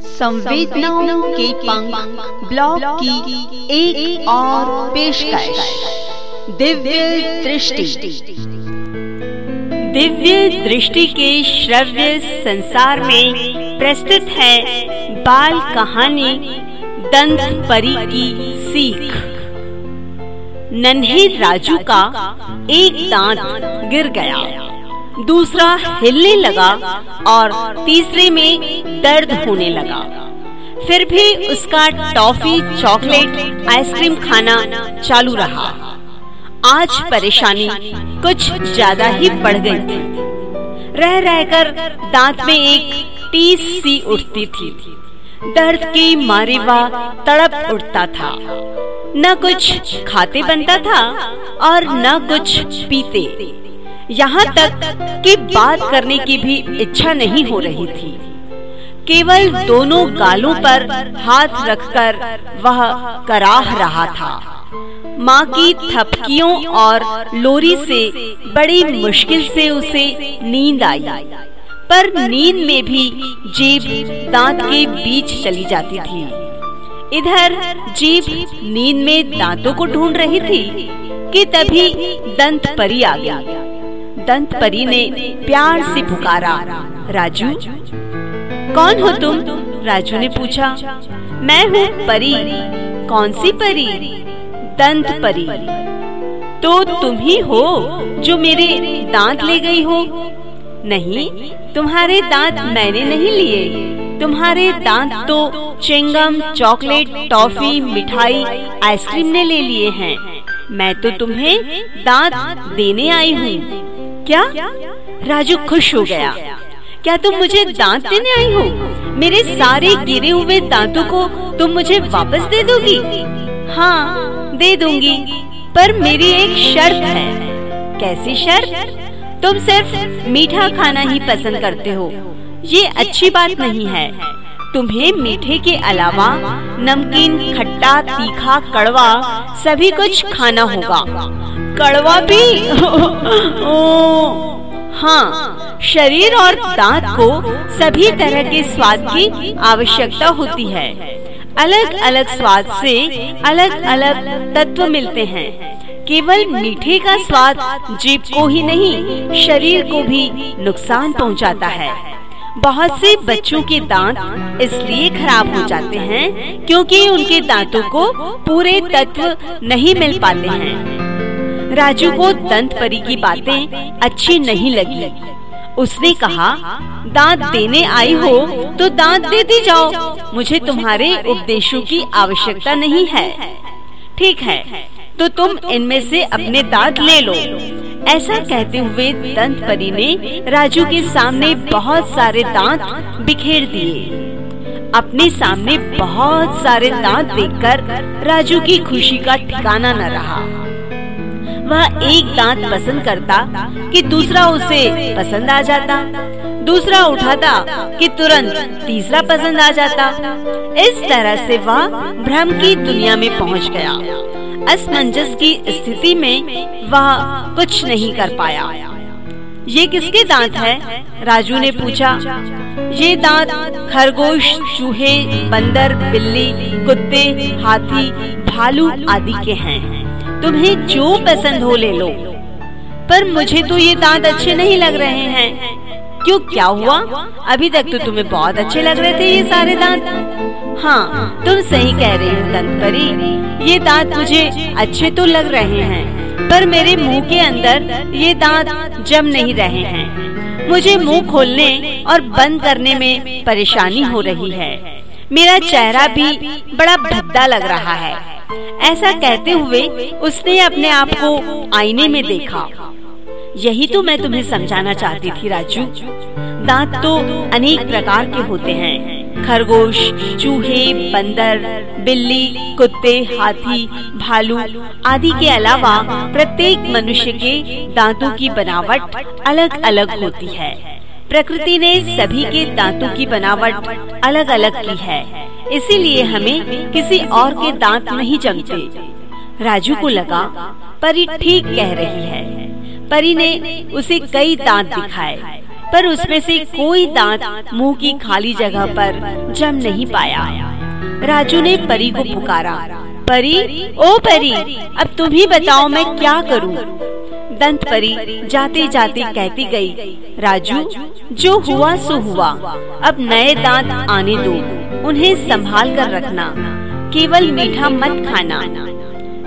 संवेदनाओं के पंख ब्लॉग की एक, एक और पेशकश। दिव्य दृष्टि। दिव्य दृष्टि के श्रव्य संसार में प्रस्तुत है बाल कहानी दंत परी की सीख। नन्हे राजू का एक दांत गिर गया। दूसरा हिलने लगा और तीसरे में दर्द होने लगा। फिर भी उसका टॉफी, चॉकलेट, आइसक्रीम खाना चालू रहा। आज परेशानी कुछ ज़्यादा ही बढ़ गई थी। रह रहकर दांत में एक टीस सी उठती थी। दर्द की मारे वह तड़प उठता था। न कुछ खाते बनता था और न कुछ पीते। यहाँ तक कि बात करने की भी इच्छा नहीं हो रही थी। केवल दोनों गालों पर हाथ रखकर वह कराह रहा था। माँ की थपकियों और लोरी से बड़ी मुश्किल से उसे नींद आई। पर नींद में भी जीभ दांत के बीच चली जाती थी। इधर जीभ नींद में दांतों को ढूंढ रही थी कि तभी दंत परी आ गया। दंत परी ने प्यार से पुकारा। राजू, कौन हो तुम? राजू ने पूछा। मैं हूँ परी। कौन सी परी? दंत परी तो तुम ही हो जो मेरे दांत ले गई हो। नहीं, तुम्हारे दांत मैंने नहीं लिए। तुम्हारे दांत तो चिंगम, चॉकलेट, टॉफी, मिठाई, आइसक्रीम ने ले लिए हैं। मैं तो तुम्हें दांत देने आई हूँ। क्या? राजू खुश हो गया। क्या तुम मुझे दांत देने आई हो? मेरे सारे गिरे हुए दांतों को तुम मुझे वापस दे दोगी? हाँ दे दूँगी पर मेरी एक शर्त है। कैसी शर्त? तुम सिर्फ़ मीठा खाना ही पसंद करते हो। ये अच्छी बात नहीं है। तुम्हें मीठे के अलावा नमकीन खट्टा तीखा कड़वा सभी कुछ खाना होगा। कड़वा भी? ओ, हाँ शरीर और दांत को सभी तरह के स्वाद की आवश्यकता होती है। अलग अलग स्वाद से अलग अलग तत्व मिलते हैं। केवल मीठे का स्वाद जीप को ही नहीं, शरीर को भी नुकसान पहुंचाता है। बहुत से बच्चों के दांत इसलिए खराब हो जाते हैं क्योंकि उनके दांतों को पूरे तत्व नहीं मिल पाते हैं। राजू को दंत परी की बातें अच्छी नहीं लगी। उसने कहा, दांत देने आई हो तो दांत देती जाओ। मुझे तुम्हारे उपदेशों की आवश्यकता नहीं है। ठीक है तो तुम इनमें से अपने दांत ले लो। ऐसा कहते हुए दंत परी ने राजू के सामने बहुत सारे दांत बिखेर दिए। अपने सामने बहुत सारे दांत देखकर राजू की खुशी का ठिकाना न रहा। वह एक दांत पसंद करता कि दूसरा उसे पसंद आ जाता। दूसरा उठाता कि तुरंत तीसरा पसंद आ जाता। इस तरह से वह भ्रम की दुनिया में पहुँच गया। असमंजस की स्थिति में वह कुछ नहीं कर पाया। ये किसके दांत है? राजू ने पूछा। ये दांत खरगोश, चूहे, बंदर, बिल्ली, कुत्ते, हाथी, भालू आदि के हैं। तुम्हें जो पसंद हो ले लो। पर मुझे तो ये दांत अच्छे नहीं लग रहे हैं। क्यों, क्या हुआ? अभी तक तो तुम्हें बहुत अच्छे लग रहे थे ये सारे दांत। हाँ तुम सही कह रही हो दंत परी ये दांत मुझे अच्छे तो लग रहे हैं, पर मेरे मुँह के अंदर ये दांत जम नहीं रहे हैं। मुझे मुँह खोलने और बंद करने में परेशानी हो रही है। मेरा चेहरा भी बड़ा भद्दा लग रहा है। ऐसा कहते हुए उसने अपने आप को आईने में देखा। यही तो मैं तुम्हें समझाना चाहती थी, राजू। दांत तो अनेक प्रकार के होते हैं। खरगोश, चूहे, बंदर, बिल्ली, कुत्ते, हाथी, भालू आदि के अलावा प्रत्येक मनुष्य के दांतों की बनावट अलग अलग होती है। प्रकृति ने सभी के दांतों की बनावट अलग अलग की है। इसीलिए हमें किसी और के दांत नहीं जमते। राजू को लगा, परी ठीक कह रही है। परी ने उसे कई दांत दिखाए, पर उसमें से कोई दांत मुँह की खाली जगह पर जम नहीं पाया। राजू ने परी को पुकारा, परी, ओ परी, अब तुम ही बताओ मैं क्या करूँ? दंत परी जाते जाते कहती गई, राजू, जो हुआ सो हुआ, अब नए दांत आने दो। उन्हें संभाल कर रखना। केवल मीठा मत खाना।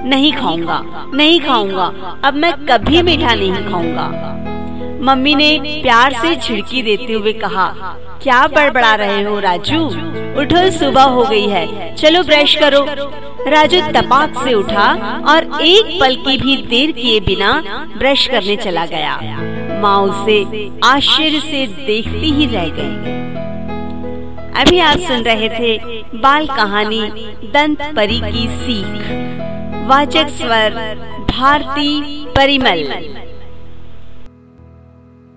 नहीं खाऊँगा नहीं खाऊँगा। अब मैं कभी मीठा नहीं खाऊँगा। मम्मी ने प्यार से छिड़की देते हुए कहा, क्या बड़बड़ा रहे हो राजू? उठो, सुबह हो गई है। चलो ब्रश करो। राजू तपाक से उठा और एक पल की भी देर किए बिना ब्रश करने चला गया। माँ उसे आश्चर्य से देखती ही रह गई। अभी आप सुन रहे थे बाल कहानी दंत परी की सीख। वाचक स्वर, भारती परिमल।